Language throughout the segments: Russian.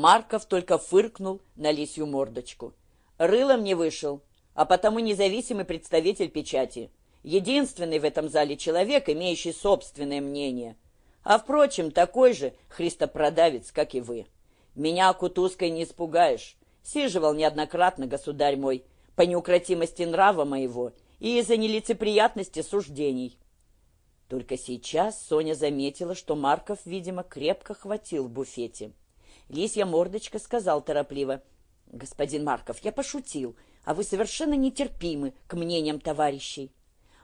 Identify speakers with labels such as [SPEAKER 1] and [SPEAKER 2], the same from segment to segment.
[SPEAKER 1] Марков только фыркнул на лисью мордочку. Рылом не вышел, а потому независимый представитель печати. Единственный в этом зале человек, имеющий собственное мнение. А, впрочем, такой же христопродавец, как и вы. Меня кутузкой не испугаешь. Сиживал неоднократно, государь мой, по неукротимости нрава моего и из-за нелицеприятности суждений. Только сейчас Соня заметила, что Марков, видимо, крепко хватил в буфете. Лисья мордочка сказал торопливо, «Господин Марков, я пошутил, а вы совершенно нетерпимы к мнениям товарищей».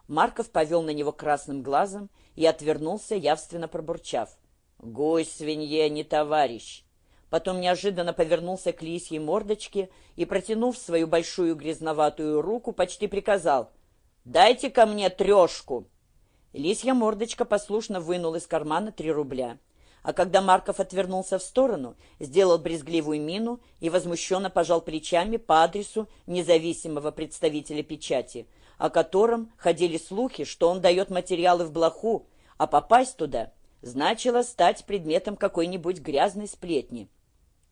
[SPEAKER 1] Марков повел на него красным глазом и отвернулся, явственно пробурчав. «Гусь свинье не товарищ!» Потом неожиданно повернулся к лисьей мордочке и, протянув свою большую грязноватую руку, почти приказал «Дайте ко мне трешку!» Лисья мордочка послушно вынул из кармана три рубля. А когда Марков отвернулся в сторону, сделал брезгливую мину и возмущенно пожал плечами по адресу независимого представителя печати, о котором ходили слухи, что он дает материалы в блоху, а попасть туда значило стать предметом какой-нибудь грязной сплетни.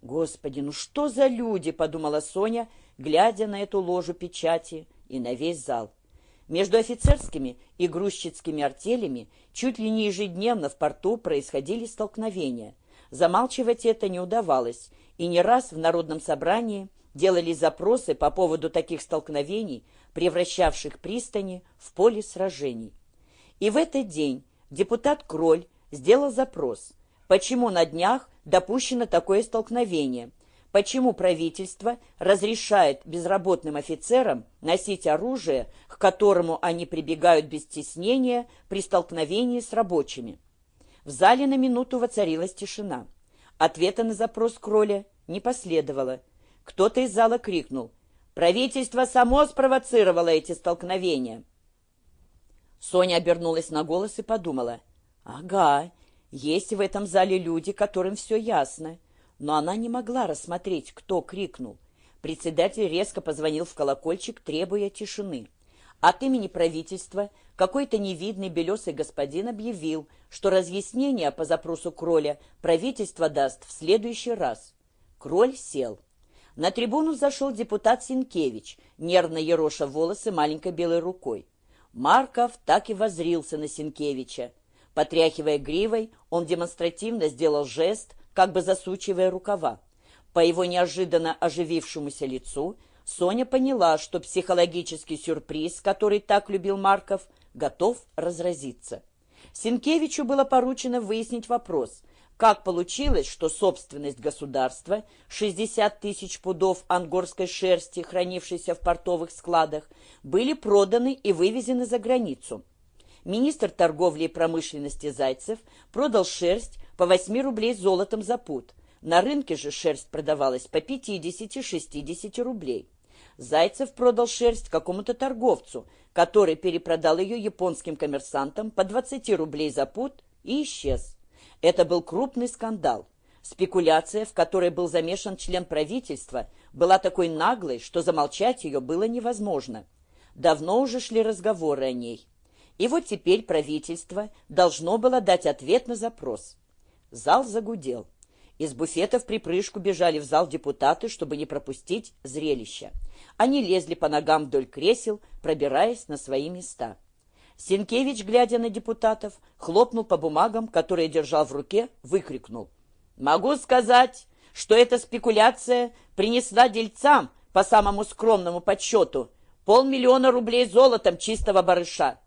[SPEAKER 1] «Господи, ну что за люди!» — подумала Соня, глядя на эту ложу печати и на весь зал. Между офицерскими и грузчицкими артелями чуть ли не ежедневно в порту происходили столкновения. Замалчивать это не удавалось, и не раз в народном собрании делались запросы по поводу таких столкновений, превращавших пристани в поле сражений. И в этот день депутат Кроль сделал запрос, почему на днях допущено такое столкновение – почему правительство разрешает безработным офицерам носить оружие, к которому они прибегают без стеснения при столкновении с рабочими. В зале на минуту воцарилась тишина. Ответа на запрос Кроля не последовало. Кто-то из зала крикнул «Правительство само спровоцировало эти столкновения!» Соня обернулась на голос и подумала «Ага, есть в этом зале люди, которым все ясно но она не могла рассмотреть, кто крикнул. Председатель резко позвонил в колокольчик, требуя тишины. От имени правительства какой-то невидный белесый господин объявил, что разъяснение по запросу Кроля правительство даст в следующий раз. Кроль сел. На трибуну зашел депутат Синкевич, нервно ероша волосы маленькой белой рукой. Марков так и возрился на Синкевича. Потряхивая гривой, он демонстративно сделал жест, как бы засучивая рукава. По его неожиданно оживившемуся лицу Соня поняла, что психологический сюрприз, который так любил Марков, готов разразиться. Синкевичу было поручено выяснить вопрос, как получилось, что собственность государства, 60 тысяч пудов ангорской шерсти, хранившейся в портовых складах, были проданы и вывезены за границу. Министр торговли и промышленности Зайцев продал шерсть по 8 рублей золотом за пуд. На рынке же шерсть продавалась по 50-60 рублей. Зайцев продал шерсть какому-то торговцу, который перепродал ее японским коммерсантам по 20 рублей за пуд и исчез. Это был крупный скандал. Спекуляция, в которой был замешан член правительства, была такой наглой, что замолчать ее было невозможно. Давно уже шли разговоры о ней. И вот теперь правительство должно было дать ответ на запрос. Зал загудел. Из буфетов припрыжку бежали в зал депутаты, чтобы не пропустить зрелище. Они лезли по ногам вдоль кресел, пробираясь на свои места. Сенкевич, глядя на депутатов, хлопнул по бумагам, которые держал в руке, выкрикнул. «Могу сказать, что эта спекуляция принесла дельцам, по самому скромному подсчету, полмиллиона рублей золотом чистого барыша».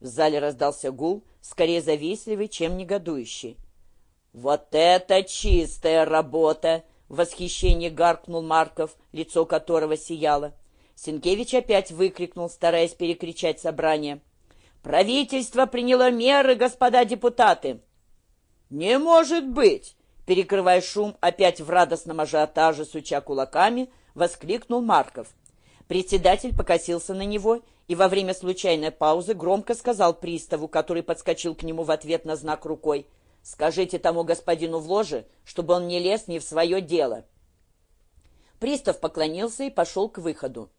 [SPEAKER 1] В зале раздался гул, скорее завистливый, чем негодующий. «Вот это чистая работа!» — в восхищении гаркнул Марков, лицо которого сияло. Сенкевич опять выкрикнул, стараясь перекричать собрание. «Правительство приняло меры, господа депутаты!» «Не может быть!» Перекрывая шум, опять в радостном ажиотаже, суча кулаками, воскликнул Марков. Председатель покосился на него и во время случайной паузы громко сказал приставу, который подскочил к нему в ответ на знак рукой — Скажите тому господину в ложе, чтобы он не лез не в свое дело. Пристав поклонился и пошел к выходу.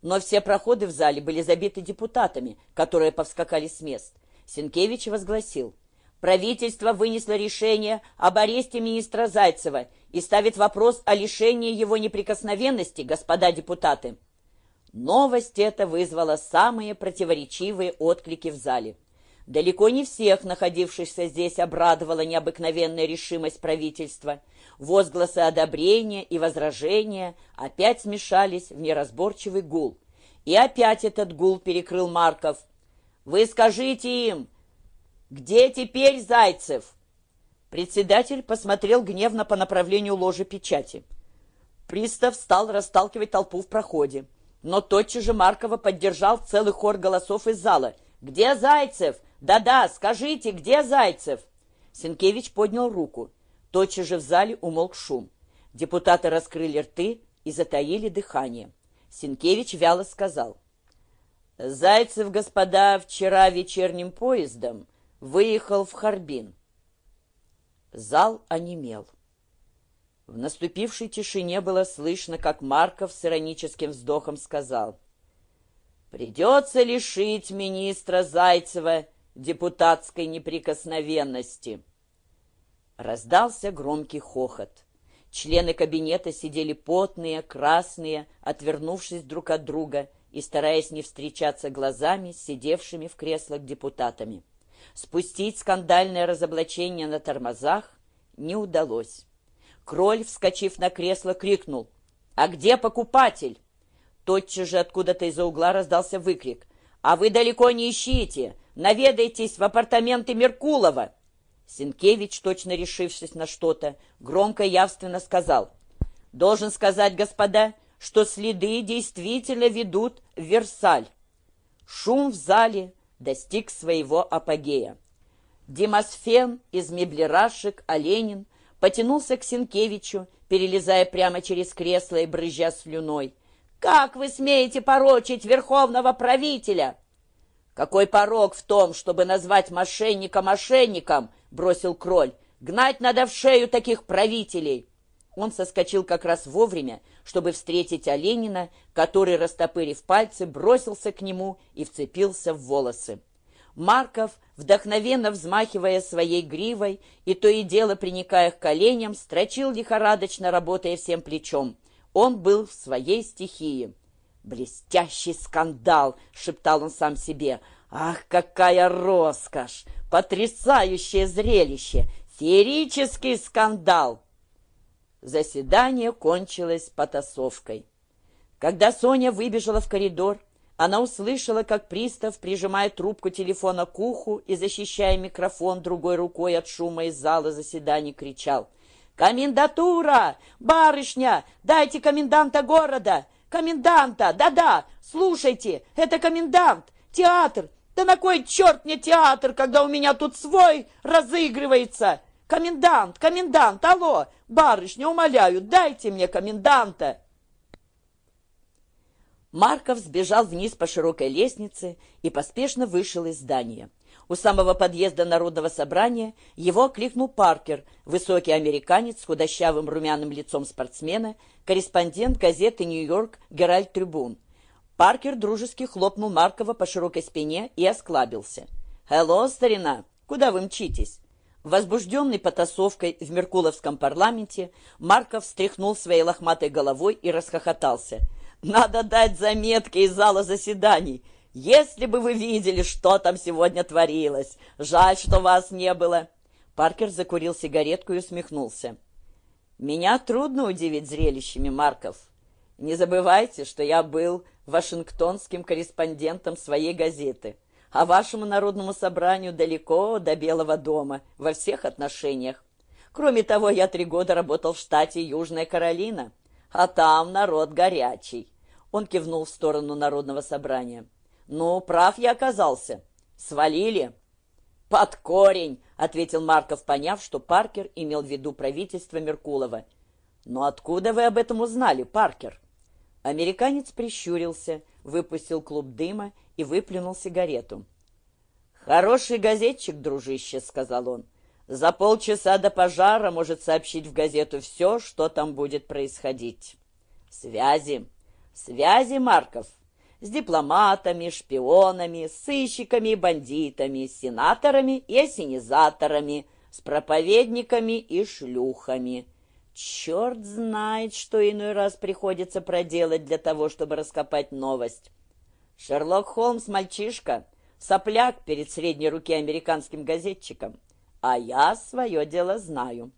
[SPEAKER 1] Но все проходы в зале были забиты депутатами, которые повскакали с мест. Сенкевич возгласил. правительство вынесло решение об аресте министра Зайцева и ставит вопрос о лишении его неприкосновенности, господа депутаты. Новость эта вызвала самые противоречивые отклики в зале. Далеко не всех находившихся здесь обрадовала необыкновенная решимость правительства. Возгласы одобрения и возражения опять смешались в неразборчивый гул. И опять этот гул перекрыл Марков. «Вы скажите им, где теперь Зайцев?» Председатель посмотрел гневно по направлению ложи печати. Пристав стал расталкивать толпу в проходе. Но тотчас же Маркова поддержал целый хор голосов из зала. «Где Зайцев? Да-да, скажите, где Зайцев?» Сенкевич поднял руку. Тотчас же в зале умолк шум. Депутаты раскрыли рты и затаили дыхание. Сенкевич вяло сказал. «Зайцев, господа, вчера вечерним поездом выехал в Харбин». Зал онемел. В наступившей тишине было слышно, как Марков с ироническим вздохом сказал. «Придется лишить министра Зайцева депутатской неприкосновенности». Раздался громкий хохот. Члены кабинета сидели потные, красные, отвернувшись друг от друга и стараясь не встречаться глазами с сидевшими в креслах депутатами. Спустить скандальное разоблачение на тормозах не удалось. Кроль, вскочив на кресло, крикнул «А где покупатель?» Тотчас же откуда-то из-за угла раздался выкрик «А вы далеко не ищите! Наведайтесь в апартаменты Меркулова!» Сенкевич, точно решившись на что-то, громко явственно сказал. «Должен сказать, господа, что следы действительно ведут в Версаль». Шум в зале достиг своего апогея. Демосфен из меблерашек Оленин потянулся к Сенкевичу, перелезая прямо через кресло и брызжа слюной. «Как вы смеете порочить верховного правителя?» «Какой порог в том, чтобы назвать мошенника мошенником?» — бросил Кроль. «Гнать надо в шею таких правителей!» Он соскочил как раз вовремя, чтобы встретить Оленина, который, растопырив пальцы, бросился к нему и вцепился в волосы. Марков, вдохновенно взмахивая своей гривой и то и дело приникая к коленям, строчил лихорадочно, работая всем плечом. Он был в своей стихии. «Блестящий скандал!» — шептал он сам себе. «Ах, какая роскошь! Потрясающее зрелище! Феерический скандал!» Заседание кончилось потасовкой. Когда Соня выбежала в коридор, она услышала, как пристав прижимает трубку телефона к уху и, защищая микрофон другой рукой от шума из зала заседаний, кричал «Комендатура! Барышня! Дайте коменданта города! Коменданта! Да-да! Слушайте! Это комендант! Театр! Да на кой черт мне театр, когда у меня тут свой разыгрывается? Комендант! Комендант! Алло! Барышня, умоляю, дайте мне коменданта!» Марков сбежал вниз по широкой лестнице и поспешно вышел из здания. У самого подъезда Народного собрания его окликнул Паркер, высокий американец с худощавым румяным лицом спортсмена, корреспондент газеты «Нью-Йорк» Геральт Трибун. Паркер дружески хлопнул Маркова по широкой спине и осклабился. «Хелло, старина! Куда вы мчитесь?» Возбужденный потасовкой в Меркуловском парламенте, Марков встряхнул своей лохматой головой и расхохотался. «Надо дать заметки из зала заседаний!» Если бы вы видели, что там сегодня творилось! Жаль, что вас не было!» Паркер закурил сигаретку и усмехнулся. «Меня трудно удивить зрелищами, Марков. Не забывайте, что я был вашингтонским корреспондентом своей газеты, а вашему народному собранию далеко до Белого дома во всех отношениях. Кроме того, я три года работал в штате Южная Каролина, а там народ горячий». Он кивнул в сторону народного собрания. «Ну, прав я оказался. Свалили». «Под корень», — ответил Марков, поняв, что Паркер имел в виду правительство Меркулова. «Но откуда вы об этом узнали, Паркер?» Американец прищурился, выпустил клуб дыма и выплюнул сигарету. «Хороший газетчик, дружище», — сказал он. «За полчаса до пожара может сообщить в газету все, что там будет происходить». «Связи! Связи, Марков!» С дипломатами, шпионами, сыщиками бандитами, сенаторами и осенизаторами, с проповедниками и шлюхами. Черт знает, что иной раз приходится проделать для того, чтобы раскопать новость. Шерлок Холмс мальчишка, сопляк перед средней руки американским газетчиком, а я свое дело знаю.